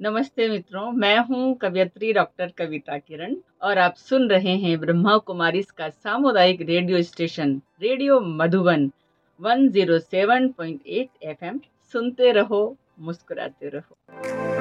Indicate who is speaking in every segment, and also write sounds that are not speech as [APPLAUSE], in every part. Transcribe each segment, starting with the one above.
Speaker 1: नमस्ते मित्रों, मैं हूँ कवियत्री डॉक्टर कविता किरण और आप सुन रहे हैं ब्रह्मा कुमारी का सामुदायिक radio station, radio Madhuban 107.8 FM. सुनते रहो, मुस्कुराते रहो।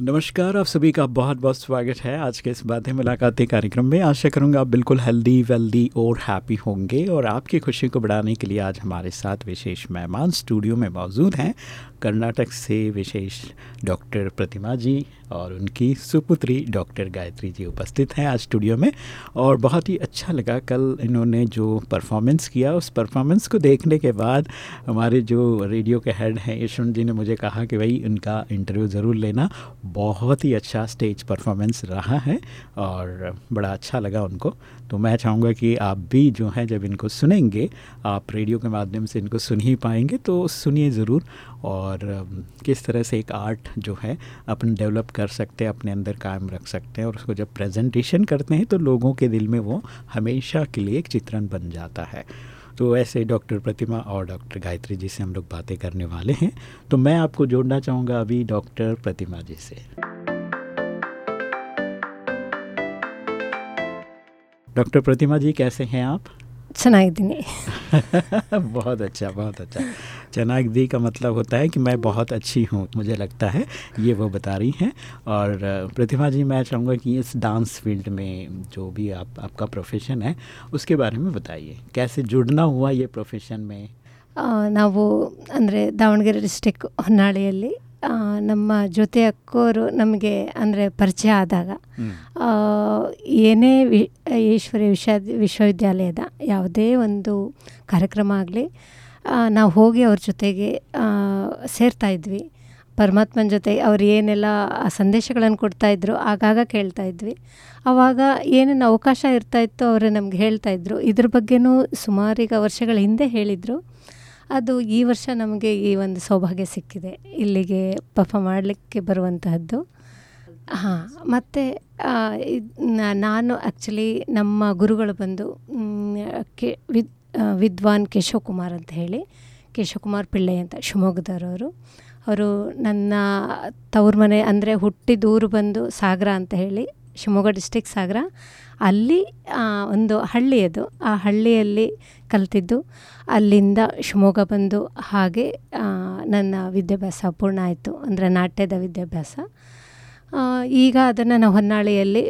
Speaker 2: नमस्कार, आप सभी का बहुत बहुत स्वागत है आज के इस बातें मुलाकातें कार्यक्रम में। आशा करूँगा आप बिल्कुल हेल्दी वेल्दी और हैप्पी होंगे और आपकी खुशी को बढ़ाने के लिए आज हमारे साथ विशेष मेहमान स्टूडियो में मौजूद हैं। कर्नाटक से विशेष डॉक्टर प्रतिमा जी और उनकी सुपुत्री डॉक्टर गायत्री जी उपस्थित हैं आज स्टूडियो में। और बहुत ही अच्छा लगा कल इन्होंने जो परफॉर्मेंस किया, उस परफॉर्मेंस को देखने के बाद हमारे जो रेडियो के हेड हैं यशवंत जी ने मुझे कहा कि भाई इनका इंटरव्यू ज़रूर लेना। बहुत ही अच्छा स्टेज परफॉर्मेंस रहा है और बड़ा अच्छा लगा उनको। तो मैं चाहूँगा कि आप भी जो हैं, जब इनको सुनेंगे, आप रेडियो के माध्यम से इनको सुन ही पाएँगे तो सुनिए ज़रूर। और किस तरह से एक आर्ट जो है, अपन डेवलप कर सकते हैं, अपने अंदर कायम रख सकते हैं और उसको जब प्रेजेंटेशन करते हैं तो लोगों के दिल में वो हमेशा के लिए एक चित्रण बन जाता है। तो ऐसे डॉक्टर प्रतिमा और डॉक्टर गायत्री जी से हम लोग बातें करने वाले हैं। तो मैं आपको जोड़ना चाहूँगा अभी डॉक्टर प्रतिमा जी से। डॉक्टर प्रतिमा जी, कैसे हैं आप?
Speaker 3: ಚೆನ್ನಾಗಿದ್ದೀನಿ [LAUGHS]
Speaker 2: बहुत अच्छा बहुत अच्छा चनागदी का मतलब होता है कि मैं बहुत अच्छी हूँ मुझे लगता है ये वो बता रही हैं और प्रतिभा जी मैं चाहूँगा कि इस डांस फील्ड में जो भी आप आपका प्रोफेशन है उसके बारे में बताइए कैसे जुड़ना हुआ ये प्रोफेशन में
Speaker 3: ನಾವು ಅಂದರೆ ದಾವಣಗೆರೆ ಡಿಸ್ಟಿಕ್ ಹೊನ್ನಾಳಿಯಲ್ಲಿ ನಮ್ಮ ಜೊತೆ ಅಕ್ಕೋರು ನಮಗೆ ಅಂದರೆ ಪರಿಚಯ ಆದಾಗ ಏನೇ ವಿ ಈಶ್ವರಿ ವಿಶ್ವ ವಿಶ್ವವಿದ್ಯಾಲಯದ ಯಾವುದೇ ಒಂದು ಕಾರ್ಯಕ್ರಮ ಆಗಲಿ ನಾವು ಹೋಗಿ ಅವ್ರ ಜೊತೆಗೆ ಸೇರ್ತಾ ಇದ್ವಿ. ಪರಮಾತ್ಮನ ಜೊತೆ ಅವ್ರು ಏನೆಲ್ಲ ಸಂದೇಶಗಳನ್ನು ಕೊಡ್ತಾಯಿದ್ರು ಆಗಾಗ ಕೇಳ್ತಾ ಇದ್ವಿ. ಆವಾಗ ಏನೇನು ಅವಕಾಶ ಇರ್ತಾಯಿತ್ತು ಅವರೇ ನಮ್ಗೆ ಹೇಳ್ತಾಯಿದ್ರು ಇದ್ರ ಬಗ್ಗೆನೂ ಸುಮಾರೀಗ ವರ್ಷಗಳ ಹಿಂದೆ ಹೇಳಿದರು. ಅದು ಈ ವರ್ಷ ನಮಗೆ ಈ ಒಂದು ಸೌಭಾಗ್ಯ ಸಿಕ್ಕಿದೆ. ಇಲ್ಲಿಗೆ ಪರ್ಫಾಮ್ ಮಾಡಲಿಕ್ಕೆ ಬರುವಂತಹದ್ದು. ಹಾಂ, ಮತ್ತು ನಾನು ಆ್ಯಕ್ಚುಲಿ ನಮ್ಮ ಗುರುಗಳು ಬಂದು ಕೆ, ವಿದ್ ವಿದ್ವಾನ್ ಕೇಶವ್ ಕುಮಾರ್ ಅಂತ ಹೇಳಿ ಕೇಶವ್ ಕುಮಾರ್ ಪಿಳ್ಳೆ ಅಂತ ಶಿವಮೊಗ್ಗದವರವರು ಅವರು. ನನ್ನ ತವ್ರ ಮನೆ ಅಂದರೆ ಹುಟ್ಟಿದೂರು ಬಂದು ಸಾಗರ ಅಂತ ಹೇಳಿ, ಶಿವಮೊಗ್ಗ ಡಿಸ್ಟಿಕ್ ಸಾಗರ. ಅಲ್ಲಿ ಒಂದು ಹಳ್ಳಿಯದು. ಆ ಹಳ್ಳಿಯಲ್ಲಿ ಕಲಿತಿದ್ದು. ಅಲ್ಲಿಂದ ಶಿವಮೊಗ್ಗ ಬಂದು ಹಾಗೆ ನನ್ನ ವಿದ್ಯಾಭ್ಯಾಸ ಪೂರ್ಣ ಆಯಿತು. ಅಂದರೆ ನಾಟ್ಯದ ವಿದ್ಯಾಭ್ಯಾಸ. ಈಗ ಅದನ್ನು ನಾವು ಹೊನ್ನಾಳಿಯಲ್ಲಿ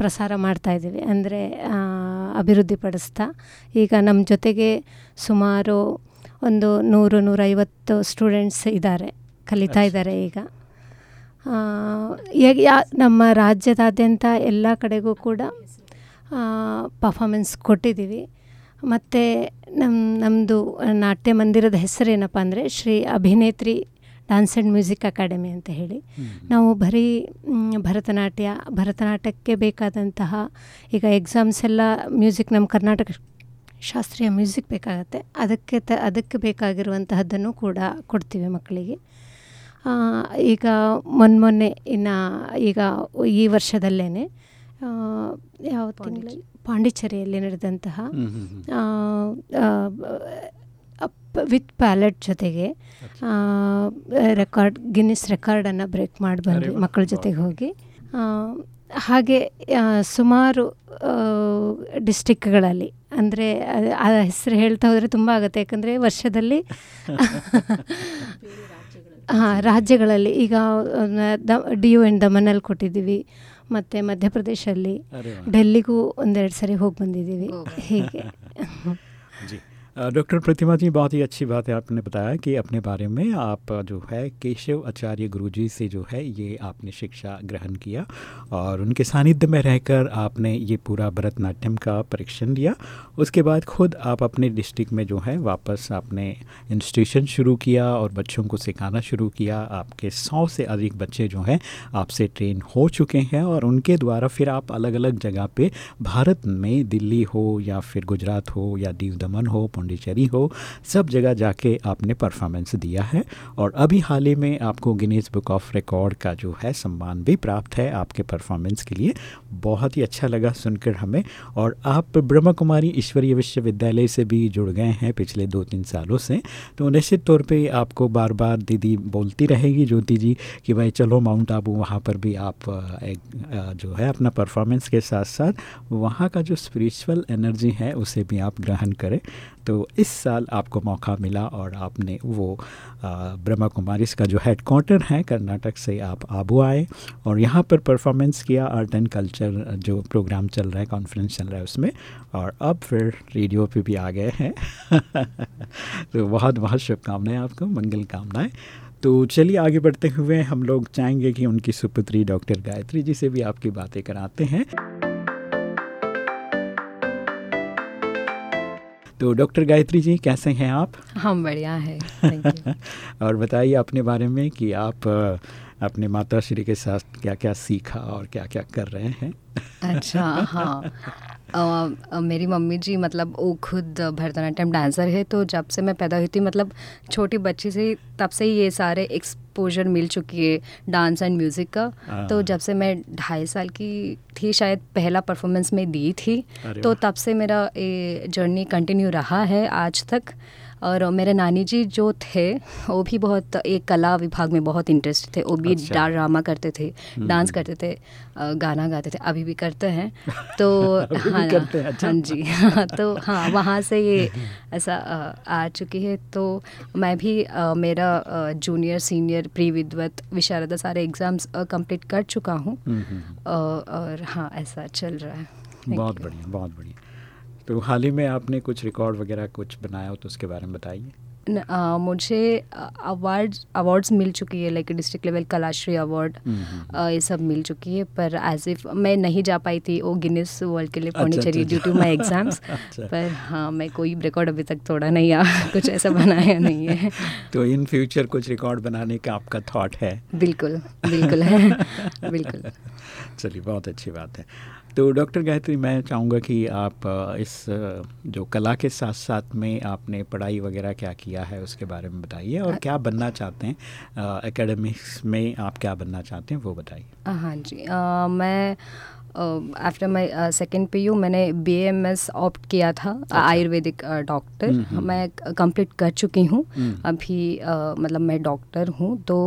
Speaker 3: ಪ್ರಸಾರ ಮಾಡ್ತಾಯಿದ್ದೀವಿ ಅಂದರೆ ಅಭಿವೃದ್ಧಿಪಡಿಸ್ತಾ ಈಗ ನಮ್ಮ ಜೊತೆಗೆ ಸುಮಾರು ಒಂದು ನೂರು ನೂರೈವತ್ತು ಸ್ಟೂಡೆಂಟ್ಸ್ ಇದ್ದಾರೆ. ಕಲಿತಾ ಇದ್ದಾರೆ ಈಗ. ಯಾ ನಮ್ಮ ರಾಜ್ಯದಾದ್ಯಂತ ಎಲ್ಲ ಕಡೆಗೂ ಕೂಡ ಪಫಾಮೆನ್ಸ್ ಕೊಟ್ಟಿದ್ದೀವಿ. ಮತ್ತು ನಮ್ಮ ನಮ್ಮದು ನಾಟ್ಯ ಮಂದಿರದ ಹೆಸರೇನಪ್ಪ ಅಂದರೆ Shri Abhinetri dance and music academy ಅಂತ ಹೇಳಿ. ನಾವು ಬರೀ ಭರತನಾಟ್ಯ ಭರತನಾಟ್ಯಕ್ಕೆ ಬೇಕಾದಂತಹ ಈಗ ಎಕ್ಸಾಮ್ಸ್ ಎಲ್ಲ ಮ್ಯೂಸಿಕ್ ನಮ್ಮ ಕರ್ನಾಟಕ ಶಾಸ್ತ್ರೀಯ ಮ್ಯೂಸಿಕ್ ಬೇಕಾಗತ್ತೆ. ಅದಕ್ಕೆ ತ ಅದಕ್ಕೆ ಬೇಕಾಗಿರುವಂತಹದ್ದನ್ನು ಕೂಡ ಕೊಡ್ತೀವಿ ಮಕ್ಕಳಿಗೆ. ಈಗ ಮೊನ್ನೆ ಮೊನ್ನೆ ಇನ್ನು ಈಗ ಈ ವರ್ಷದಲ್ಲೇ ಯಾವ ತಿಂಗಳಲ್ಲಿ ಪಾಂಡಿಚೇರಿಯಲ್ಲಿ ನಡೆದಂತಹ ವಿತ್ ಪ್ಯಾಲೆಟ್ ಜೊತೆಗೆ ರೆಕಾರ್ಡ್ ಗಿನ್ನಿಸ್ ರೆಕಾರ್ಡನ್ನು ಬ್ರೇಕ್ ಮಾಡಿ ಬಂದ್ವಿ ಮಕ್ಕಳ ಜೊತೆಗೆ ಹೋಗಿ. ಹಾಗೆ ಸುಮಾರು ಡಿಸ್ಟಿಕ್ಗಳಲ್ಲಿ ಅಂದರೆ ಆ ಹೆಸರು ಹೇಳ್ತಾ ಹೋದರೆ ತುಂಬ ಆಗುತ್ತೆ ಯಾಕಂದರೆ ವರ್ಷದಲ್ಲಿ [LAUGHS] ಹಾಂ ರಾಜ್ಯಗಳಲ್ಲಿ ಈಗ ದ ಡಿ ಯು ಆ್ಯಂಡ್ ದಮನಲ್ಲಿ ಕೊಟ್ಟಿದ್ದೀವಿ ಮತ್ತು ಮಧ್ಯಪ್ರದೇಶಲ್ಲಿ ಡೆಲ್ಲಿಗೂ ಒಂದೆರಡು ಸರಿ ಹೋಗಿ ಬಂದಿದ್ದೀವಿ. ಹೀಗೆ. [LAUGHS]
Speaker 2: डॉक्टर प्रतिमा जी, बहुत ही अच्छी बात है आपने बताया कि अपने बारे में आप जो है केशव आचार्य गुरुजी से जो है ये आपने शिक्षा ग्रहण किया और उनके सानिध्य में रहकर आपने ये पूरा भरतनाट्यम का परीक्षण लिया। उसके बाद खुद आप अपने डिस्ट्रिक्ट में जो है वापस आपने इंस्टीट्यूशन शुरू किया और बच्चों को सिखाना शुरू किया। आपके सौ से अधिक बच्चे जो हैं आपसे ट्रेन हो चुके हैं और उनके द्वारा फिर आप अलग अलग जगह पर भारत में दिल्ली हो या फिर गुजरात हो या दीव दमन हो पौंडीचेरी हो, सब जगह जाके आपने परफॉर्मेंस दिया है। और अभी हाल ही में आपको गिनीज बुक ऑफ़ रिकॉर्ड का जो है सम्मान भी प्राप्त है आपके परफॉर्मेंस के लिए। बहुत ही अच्छा लगा सुनकर हमें। और आप ब्रह्म कुमारी ईश्वरीय विश्वविद्यालय से भी जुड़ गए हैं पिछले दो तीन सालों से तो निश्चित तौर पर आपको बार बार दीदी बोलती रहेगी, ज्योति जी, कि भाई चलो माउंट आबू वहाँ पर भी आप एक जो है अपना परफॉर्मेंस के साथ साथ वहाँ का जो स्पिरिचुअल एनर्जी है, उसे भी आप ग्रहण करें। तो इस साल आपको मौका मिला और आपने वो ब्रह्मा कुमारी का जो हेड क्वार्टर है कर्नाटक से आप आबू आए और यहाँ पर परफॉर्मेंस किया आर्ट एंड कल्चर जो प्रोग्राम चल रहा है कॉन्फ्रेंस चल रहा है उसमें और अब फिर रेडियो पे भी आ गए हैं। [LAUGHS] तो बहुत बहुत शुभकामनाएँ आपको, मंगल कामनाएँ। तो चलिए आगे बढ़ते हुए हम लोग चाहेंगे कि उनकी सुपुत्री डॉक्टर गायत्री जी से भी आपकी बातें कराते हैं। तो डॉक्टर गायत्री जी कैसे हैं आप?
Speaker 4: हम बढ़िया हैं [LAUGHS]
Speaker 2: और बताइए अपने बारे में कि आप अपने माता श्री के साथ क्या क्या सीखा और क्या क्या कर रहे हैं?
Speaker 4: अच्छा हाँ। [LAUGHS] मेरी मम्मी जी मतलब वो खुद भरतनाट्यम डांसर है तो जब से मैं पैदा हुई थी मतलब छोटी बच्ची से तब से ही ये सारे एक्सपोजर मिल चुकी है डांस एंड म्यूज़िक का। हाँ। तो जब से मैं ढाई साल की थी शायद पहला परफॉर्मेंस में दी थी तो तब से मेरा ये जर्नी कंटिन्यू रहा है आज तक। और मेरे नानी जी जो थे वो भी बहुत एक कला विभाग में बहुत इंटरेस्ट थे। वो भी अच्छा। ड्रामा करते थे हम्म, डांस हम्म। करते थे गाना गाते थे। अभी भी करते हैं। [LAUGHS] तो हाँ करते हैं, अच्छा। हाँ जी तो हाँ वहाँ से ये [LAUGHS] ऐसा आ चुकी है। तो मैं भी मेरा जूनियर सीनियर प्री विद्वत विशारदा सारे एग्ज़ाम्स कंप्लीट कर चुका हूँ। हम्म, और हाँ ऐसा चल रहा है।
Speaker 2: बहुत बढ़िया बहुत बढ़िया। तो हाल ही में आपने कुछ रिकॉर्ड वगैरह कुछ बनाया हो तो उसके बारे में बताइए।
Speaker 4: मुझे अवार्ड अवार्ड्स मिल चुकी है like district level Kalashree award. ये सब मिल चुकी है पर एज इफ़ मैं नहीं जा पाई थी वो गिनीस वर्ल्ड के लिए Pondicherry due to my exams पर हाँ मैं कोई रिकॉर्ड अभी तक थोड़ा नहीं आ [LAUGHS] कुछ ऐसा बनाया नहीं है। [LAUGHS]
Speaker 2: तो इन फ्यूचर कुछ रिकॉर्ड बनाने का आपका थॉट है?
Speaker 4: बिल्कुल बिल्कुल है [LAUGHS] बिल्कुल।
Speaker 2: चलिए बहुत अच्छी बात है। तो डॉक्टर गायत्री मैं चाहूँगा कि आप इस जो कला के साथ साथ में आपने पढ़ाई वगैरह क्या किया है उसके बारे में बताइए और क्या बनना चाहते हैं एकेडमिक्स में आप क्या बनना चाहते हैं वो बताइए।
Speaker 4: हाँ जी आ, मैं after my second P U मैंने बी एम एस ऑप्ट किया था अच्छा। आयुर्वेदिक डॉक्टर हम्म, हम्म। मैं कंप्लीट कर चुकी हूँ। हम्म। अभी मतलब मैं डॉक्टर हूँ तो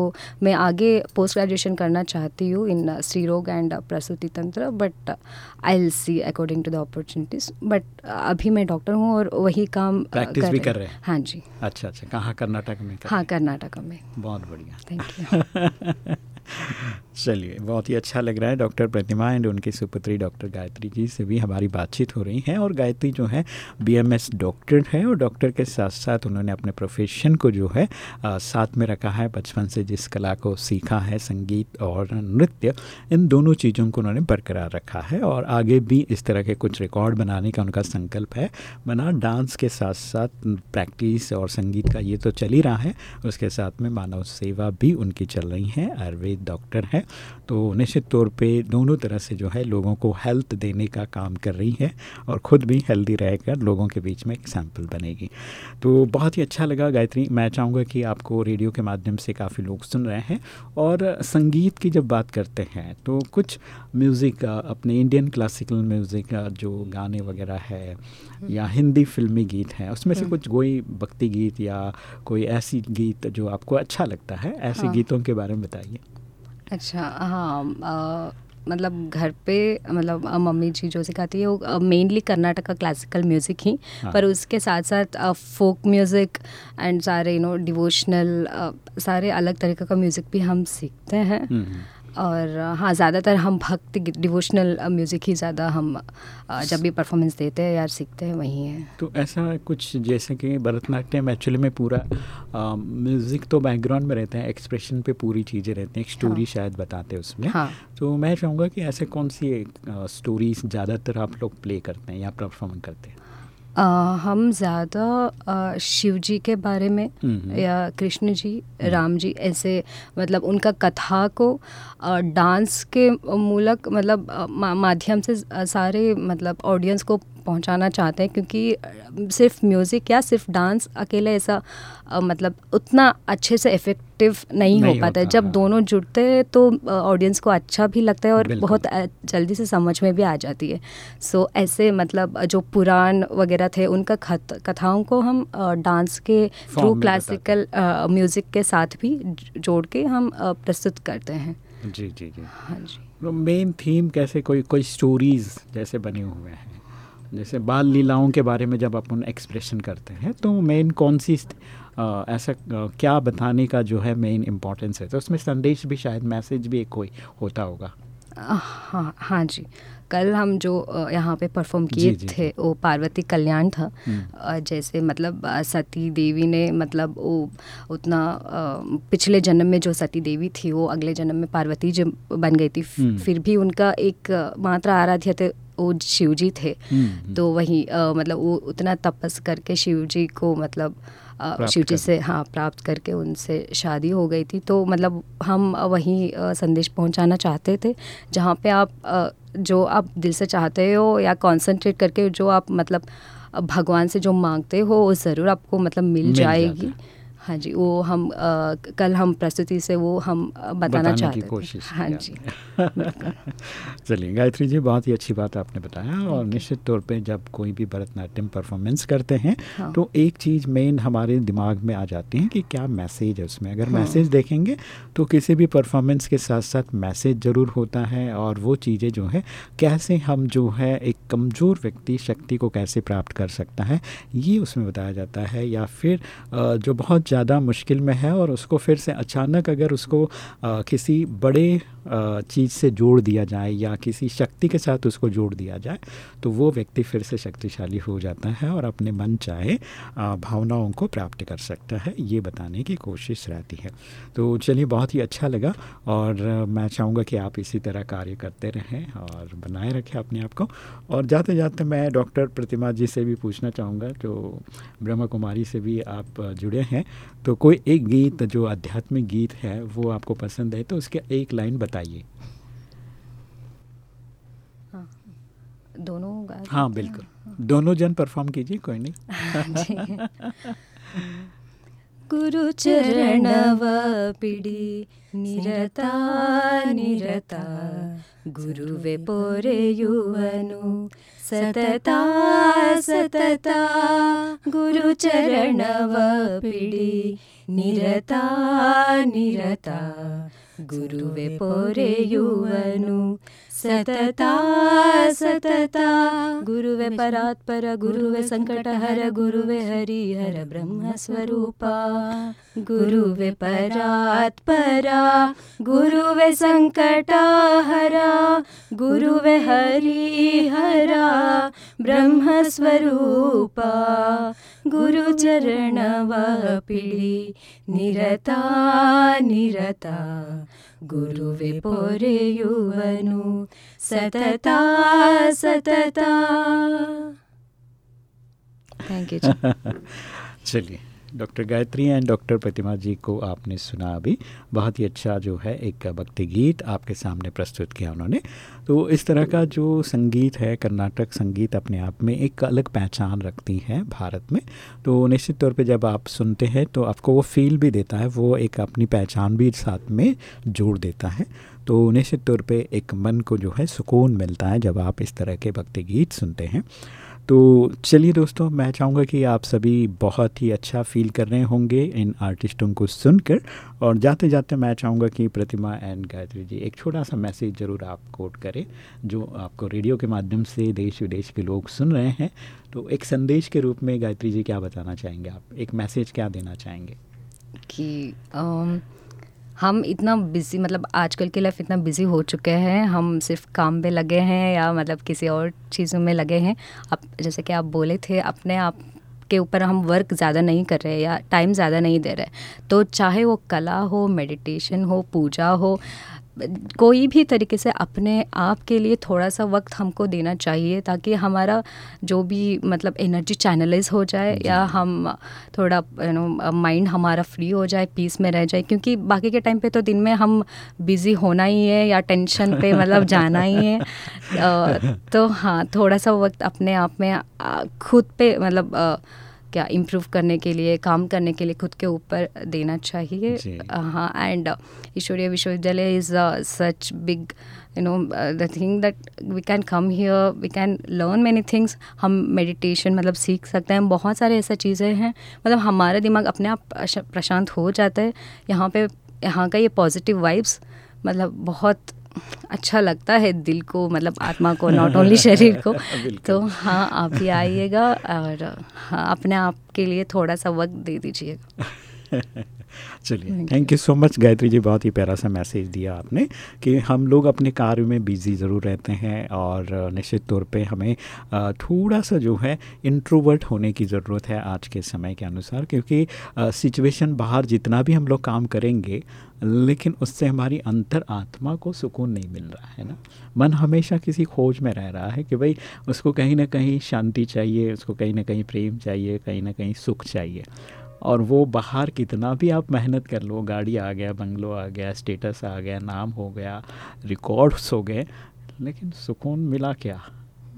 Speaker 4: मैं आगे पोस्ट ग्रेजुएशन करना चाहती हूँ इन स्त्री रोग एंड प्रसूति तंत्र but I will see according to the opportunities but अभी मैं डॉक्टर हूँ और वही काम
Speaker 2: प्रैक्टिस भी कर रहे हैं?
Speaker 4: हाँ जी।
Speaker 2: अच्छा अच्छा। कहाँ? कर्नाटक में
Speaker 4: हाँ कर्नाटक में।
Speaker 2: बहुत बढ़िया।
Speaker 4: थैंक यू [LAUGHS] [LAUGHS]
Speaker 2: चलिए बहुत ही अच्छा लग रहा है डॉक्टर प्रतिमा एंड उनकी सुपुत्री डॉक्टर गायत्री जी से भी हमारी बातचीत हो रही है और गायत्री जो है बीएमएस डॉक्टर है और डॉक्टर के साथ साथ उन्होंने अपने प्रोफेशन को जो है आ, साथ में रखा है बचपन से जिस कला को सीखा है संगीत और नृत्य इन दोनों चीज़ों को उन्होंने बरकरार रखा है और आगे भी इस तरह के कुछ रिकॉर्ड बनाने का उनका संकल्प है। बना डांस के साथ साथ प्रैक्टिस और संगीत का ये तो चल ही रहा है उसके साथ में मानव सेवा भी उनकी चल रही है आयुर्वेद डॉक्टर हैं। तो निश्चित तौर पे दोनों तरह से जो है लोगों को हेल्थ देने का काम कर रही है और ख़ुद भी हेल्दी रहकर लोगों के बीच में एक सैंपल बनेगी। तो बहुत ही अच्छा लगा गायत्री। मैं चाहूँगा कि आपको रेडियो के माध्यम से काफ़ी लोग सुन रहे हैं और संगीत की जब बात करते हैं तो कुछ म्यूज़िक अपने इंडियन क्लासिकल म्यूज़िक जो गाने वगैरह है या हिंदी फिल्मी गीत हैं उसमें से हम्म। कुछ कोई भक्ति गीत या कोई ऐसी गीत जो आपको अच्छा लगता है? ऐसे हाँ। गीतों के बारे में बताइए।
Speaker 4: अच्छा हाँ मतलब घर पे मतलब मम्मी जी जो सिखाती है वो मेनली कर्नाटक का क्लासिकल म्यूज़िक ही हाँ. पर उसके साथ साथ फोक म्यूज़िक एंड सारे यू नो डिवोशनल सारे अलग तरीके का म्यूज़िक भी हम सीखते हैं हम्म, हम्म। और हाँ ज़्यादातर हम भक्त डिवोशनल म्यूज़िक ही ज़्यादा हम जब भी परफॉर्मेंस देते हैं या सीखते हैं वही है
Speaker 2: तो ऐसा कुछ जैसे कि भरतनाट्यम एक्चुअली में पूरा म्यूज़िक तो बैकग्राउंड में रहता है एक्सप्रेशन पे पूरी चीज़ें रहती हैं एक स्टोरी हाँ। शायद बताते हैं उसमें हाँ। तो मैं चाहूँगा कि ऐसे कौन सी स्टोरीज ज़्यादातर आप लोग प्ले करते हैं या परफॉर्म करते हैं
Speaker 4: आ, हम ज़्यादा शिव जी के बारे में या कृष्ण जी राम जी ऐसे मतलब उनका कथा को डांस के मूलक मतलब माध्यम से सारे मतलब ऑडियंस को पहुंचाना चाहते हैं क्योंकि सिर्फ़ म्यूज़िक या सिर्फ़ डांस अकेले ऐसा मतलब उतना अच्छे से इफ़ेक्टिव नहीं, नहीं हो पाता है। जब हाँ। दोनों जुड़ते हैं तो ऑडियंस को अच्छा भी लगता है और बहुत जल्दी से समझ में भी आ जाती है। सो so, ऐसे मतलब जो पुराण वगैरह थे उनका कथाओं को हम डांस के थ्रू क्लासिकल म्यूज़िक के साथ भी जोड़ के हम प्रस्तुत करते हैं।
Speaker 2: जी जी जी। हाँ जी। मेन थीम कैसे कोई कोई स्टोरीज जैसे बने हुए हैं? जैसे बाल लीलाओं के बारे में जब अपन एक्सप्रेशन करते हैं तो मेन कौन सी आ, ऐसा आ, क्या बताने का जो है मेन इम्पोर्टेंस है? तो उसमें संदेश भी शायद मैसेज भी एक कोई होता होगा।
Speaker 4: हाँ हाँ जी। कल हम जो यहाँ पे परफॉर्म किए थे वो पार्वती कल्याण था। हम्म। जैसे मतलब सती देवी ने मतलब वो उतना पिछले जन्म में जो सती देवी थी वो अगले जन्म में पार्वती जो बन गई थी हम्म। फिर भी उनका एक मात्र आराध्य थे वो शिव जी थे। हम्म, तो वही मतलब वो उतना तपस करके शिव जी को मतलब शिव जी से हाँ प्राप्त करके उनसे शादी हो गई थी। तो मतलब हम वहीं संदेश पहुंचाना चाहते थे जहाँ पे आप जो आप दिल से चाहते हो या कंसंट्रेट करके जो आप मतलब भगवान से जो मांगते हो वो ज़रूर आपको मतलब मिल, मिल जाएगी। हाँ जी वो हम आ, कल हम प्रस्तुति से वो हम बताना चाहते की
Speaker 2: कोशिश हाँ जी। [LAUGHS] चलिए गायत्री जी बहुत ही अच्छी बात आपने बताया और निश्चित तौर पे जब कोई भी भरतनाट्यम परफॉर्मेंस करते हैं हाँ। तो एक चीज़ मेन हमारे दिमाग में आ जाती है कि क्या मैसेज है उसमें। अगर हाँ। मैसेज देखेंगे तो किसी भी परफॉर्मेंस के साथ साथ मैसेज ज़रूर होता है और वो चीज़ें जो है कैसे हम जो है एक कमज़ोर व्यक्ति शक्ति को कैसे प्राप्त कर सकता है ये उसमें बताया जाता है। या फिर जो बहुत ज़्यादा मुश्किल में है और उसको फिर से अचानक अगर उसको आ, किसी बड़े चीज़ से जोड़ दिया जाए या किसी शक्ति के साथ उसको जोड़ दिया जाए तो वो व्यक्ति फिर से शक्तिशाली हो जाता है और अपने मन चाहे भावनाओं को प्राप्त कर सकता है, ये बताने की कोशिश रहती है। तो चलिए, बहुत ही अच्छा लगा और मैं चाहूँगा कि आप इसी तरह कार्य करते रहें और बनाए रखें अपने आप को। और जाते जाते मैं डॉक्टर प्रतिमा जी से भी पूछना चाहूँगा, जो ब्रह्मा कुमारी से भी आप जुड़े हैं। तो कोई एक गीत, जो आध्यात्मिक गीत है, वो आपको पसंद है तो उसके एक लाइन बताइए।
Speaker 4: हाँ, दोनों
Speaker 2: हाँ बिल्कुल। हाँ। दोनों जन परफॉर्म कीजिए कोई नहीं। [LAUGHS]
Speaker 4: गुरु चरणव पिडी निरता निरता। गुरुवे पोरे युवनु सतता सतता। गुरु गुरुचरणव पिडी निरता निरता। गुरुवे पोरे युवनु सतता सतता गुरुवे परात्पर गुरुवे संकटहर गुरुवे हरिहर ब्रह्मस्वरूपा गुरुवे परात्परा गुरुवे संकटहरा गुरुवे हरिहरा ब्रह्मस्वरूपा गुरुचरणवा पिडी निरता निरता गुरुवे पोरेयुवनु सतता सतता।
Speaker 2: थैंक यू [LAUGHS] चलिए। Doctor Gayatri and doctor Pratima ji को आपने सुना अभी। बहुत ही अच्छा जो है एक भक्ति गीत आपके सामने प्रस्तुत किया उन्होंने। तो इस तरह का जो संगीत है, कर्नाटक संगीत अपने आप में एक अलग पहचान रखती है भारत में। तो निश्चित तौर पे जब आप सुनते हैं तो आपको वो फील भी देता है, वो एक अपनी पहचान भी साथ में जोड़ देता है। तो निश्चित तौर पे एक मन को जो है सुकून मिलता है जब आप इस तरह के भक्ति गीत सुनते हैं। तो चलिए दोस्तों, मैं चाहूँगा कि आप सभी बहुत ही अच्छा फील कर रहे होंगे इन आर्टिस्टों को सुनकर। और जाते जाते मैं चाहूँगा कि प्रतिमा एंड गायत्री जी, एक छोटा सा मैसेज ज़रूर आप कोट करें, जो आपको रेडियो के माध्यम से देश विदेश के लोग सुन रहे हैं। तो एक संदेश के रूप में गायत्री जी क्या बताना चाहेंगे आप? एक मैसेज क्या देना चाहेंगे?
Speaker 4: कि हम इतना बिज़ी मतलब आजकल की लाइफ इतना बिज़ी हो चुके हैं, हम सिर्फ़ काम पे लगे हैं या मतलब किसी और चीज़ों में लगे हैं। अब जैसे कि आप बोले थे, अपने आप के ऊपर हम वर्क ज़्यादा नहीं कर रहे या टाइम ज़्यादा नहीं दे रहे। तो चाहे वो कला हो मेडिटेशन हो, पूजा हो कोई भी तरीके से अपने आप के लिए थोड़ा सा वक्त हमको देना चाहिए ताकि हमारा जो भी मतलब एनर्जी चैनलाइज हो जाए या हम थोड़ा यू नो माइंड हमारा फ्री हो जाए पीस में रह जाए क्योंकि बाकी के टाइम पे तो दिन में हम बिज़ी होना ही है या टेंशन पे मतलब जाना ही है। [LAUGHS] तो हाँ थोड़ा सा वक्त अपने आप में खुद पे मतलब क्या इम्प्रूव करने के लिए काम करने के लिए खुद के ऊपर देना चाहिए। हाँ एंड ईश्वरीय विश्वविद्यालय is such big you know the thing that we can come here we can learn many things हम मेडिटेशन मतलब सीख सकते हैं बहुत सारे ऐसा चीज़ें हैं। मतलब हमारा दिमाग अपने आप प्रशांत हो जाता है। यहाँ पे यहाँ का ये पॉजिटिव वाइब्स मतलब बहुत अच्छा लगता है दिल को मतलब आत्मा को नॉट ओनली [LAUGHS] शरीर को। तो हाँ आप ही आइएगा और हाँ अपने आप के लिए थोड़ा सा वक्त दे दीजिएगा। [LAUGHS]
Speaker 2: चलिए thank you so much Gayatri ji बहुत ही प्यारा सा मैसेज दिया आपने कि हम लोग अपने कार्य में बिज़ी ज़रूर रहते हैं और निश्चित तौर पे हमें थोड़ा सा जो है इंट्रोवर्ट होने की ज़रूरत है आज के समय के अनुसार क्योंकि सिचुएशन बाहर जितना भी हम लोग काम करेंगे लेकिन उससे हमारी अंतर आत्मा को सुकून नहीं मिल रहा है ना। मन हमेशा किसी खोज में रह रहा है कि भाई उसको कहीं ना कहीं शांति चाहिए उसको कहीं ना कहीं प्रेम चाहिए कहीं ना कहीं सुख चाहिए। और वो बाहर कितना भी आप मेहनत कर लो गाड़ी आ गया बंगलो आ गया स्टेटस आ गया नाम हो गया रिकॉर्ड्स हो गए लेकिन सुकून मिला क्या?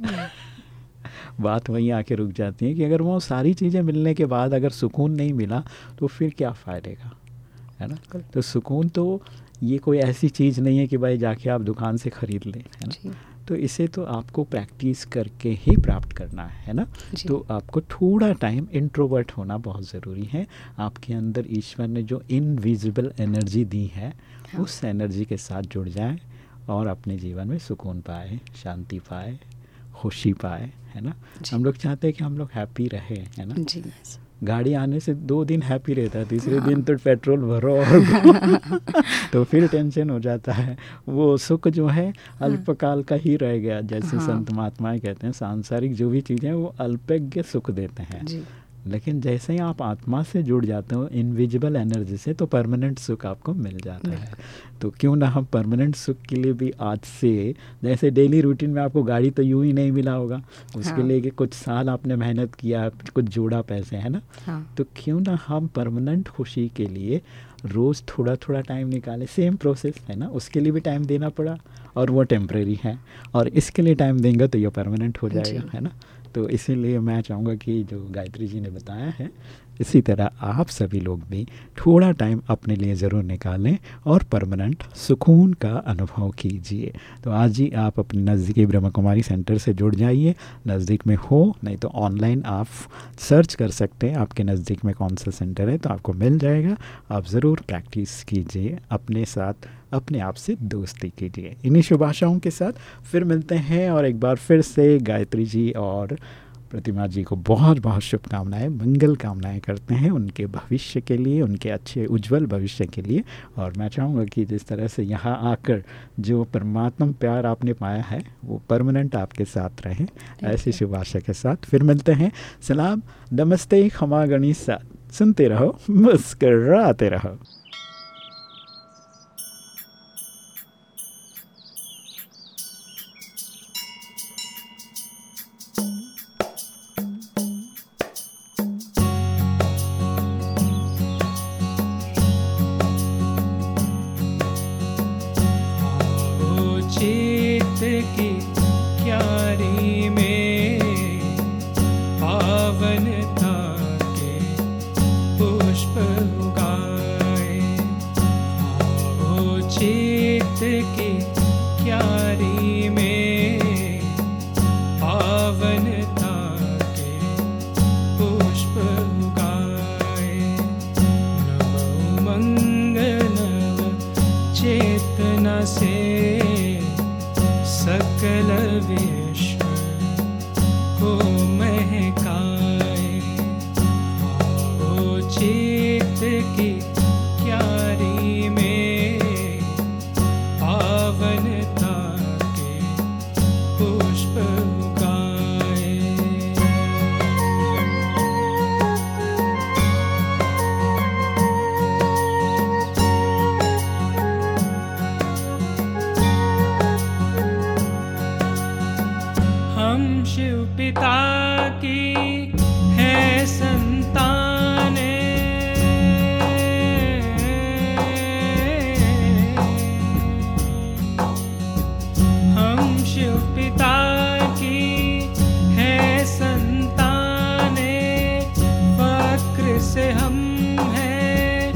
Speaker 2: [LAUGHS] बात वहीं आके रुक जाती है कि अगर वो सारी चीज़ें मिलने के बाद अगर सुकून नहीं मिला तो फिर क्या फ़ायदे का? है ना? तो सुकून तो ये कोई ऐसी चीज़ नहीं है कि भाई जाके आप दुकान से ख़रीद लें है ना? तो इसे तो आपको प्रैक्टिस करके ही प्राप्त करना है ना? तो आपको थोड़ा टाइम इंट्रोवर्ट होना बहुत ज़रूरी है। आपके अंदर ईश्वर ने जो इनविजिबल एनर्जी दी है हाँ। उस एनर्जी के साथ जुड़ जाए और अपने जीवन में सुकून पाए शांति पाए खुशी पाए है ना? हम लोग चाहते हैं कि हम लोग हैप्पी रहे है ना? जी गाड़ी आने से दो दिन हैप्पी रहता है तीसरे हाँ। दिन तो पेट्रोल भरो और [LAUGHS] [LAUGHS] तो फिर टेंशन हो जाता है वो सुख जो है हाँ। अल्पकाल का ही रह गया जैसे हाँ। संत महात्माएँ कहते हैं सांसारिक जो भी चीज़ें वो अल्पज्ञ सुख देते हैं लेकिन जैसे ही आप आत्मा से जुड़ जाते हो इनविजिबल एनर्जी से तो परमानेंट सुख आपको मिल जाता है। तो क्यों ना हम परमानेंट सुख के लिए भी आज से जैसे डेली रूटीन में आपको गाड़ी तो यूँ ही नहीं मिला होगा उसके हाँ। लिए कुछ साल आपने मेहनत किया कुछ जोड़ा पैसे है ना? हाँ। तो क्यों ना हम परमानेंट खुशी के लिए रोज़ थोड़ा थोड़ा टाइम निकाले। सेम प्रोसेस है ना? उसके लिए भी टाइम देना पड़ा और वो टेम्प्रेरी है और इसके लिए टाइम देंगे तो ये परमानेंट हो जाएगा है ना? तो इसीलिए मैं चाहूँगा कि जो गायत्री जी ने बताया है इसी तरह आप सभी लोग भी थोड़ा टाइम अपने लिए ज़रूर निकालें और परमानेंट सुकून का अनुभव कीजिए। तो आज ही आप अपने नज़दीकी ब्रह्म कुमारी सेंटर से जुड़ जाइए। नज़दीक में हो, नहीं तो ऑनलाइन आप सर्च कर सकते हैं। आपके नज़दीक में कौन सा सेंटर है तो आपको मिल जाएगा। आप ज़रूर प्रैक्टिस कीजिए, अपने साथ, अपने आप से दोस्ती कीजिए। इन्हीं शुभ आशाओं के साथ फिर मिलते हैं और एक बार फिर से गायत्री जी और प्रतिमा जी को बहुत बहुत शुभकामनाएँ मंगल कामनाएँ करते हैं उनके भविष्य के लिए उनके अच्छे उज्जवल भविष्य के लिए। और मैं चाहूँगा कि जिस तरह से यहाँ आकर जो परमात्मा प्यार आपने पाया है वो परमानेंट आपके साथ रहे। ऐसी शुभ आशा के साथ फिर मिलते हैं। सलाम नमस्ते खमा गणित सुनते रहो मुस्कराते रहो।
Speaker 5: cheek to keep. है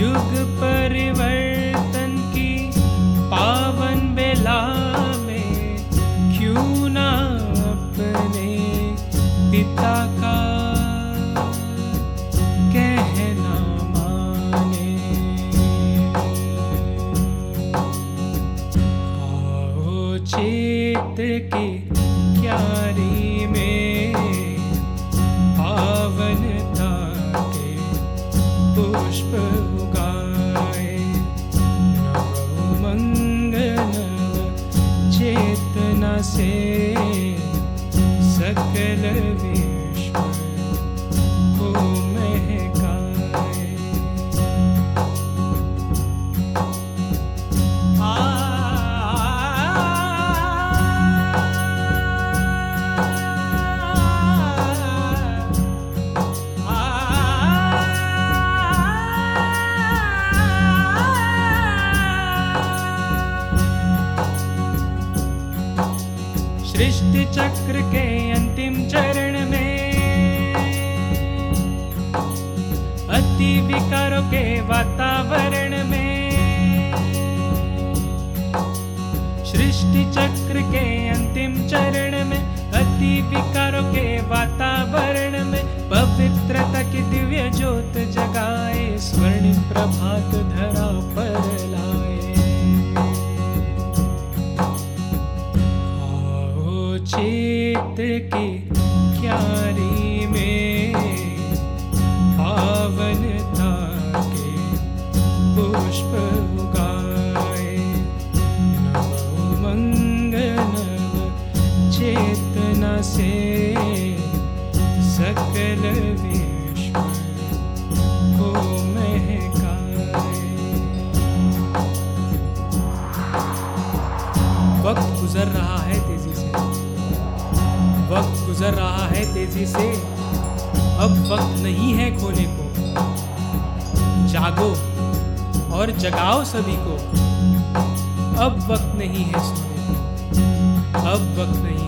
Speaker 5: युग परिवर्तन की पावन बेला में क्यों पिता का कहना माने? चेत की की दिव्य ज्योत जगाए स्वर्ण प्रभात धरा पर लाए। आओ चेत की तेज़ी से अब वक्त नहीं है खोने को। जागो और जगाओ सभी को। अब वक्त नहीं है सोने को। अब वक्त नहीं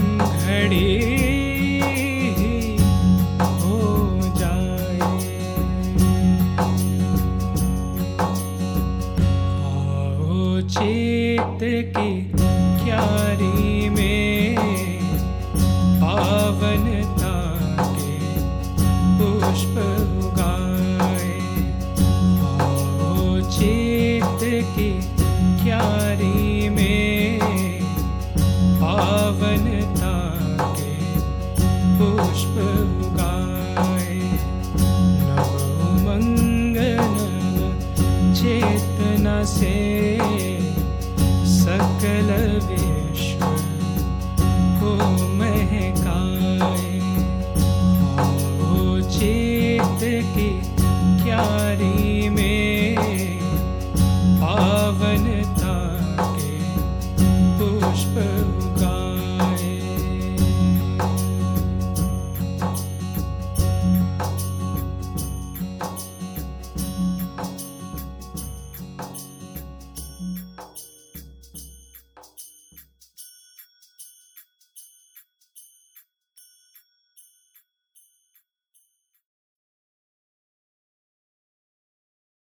Speaker 5: घड़ी हो जाए। आओ की nascer.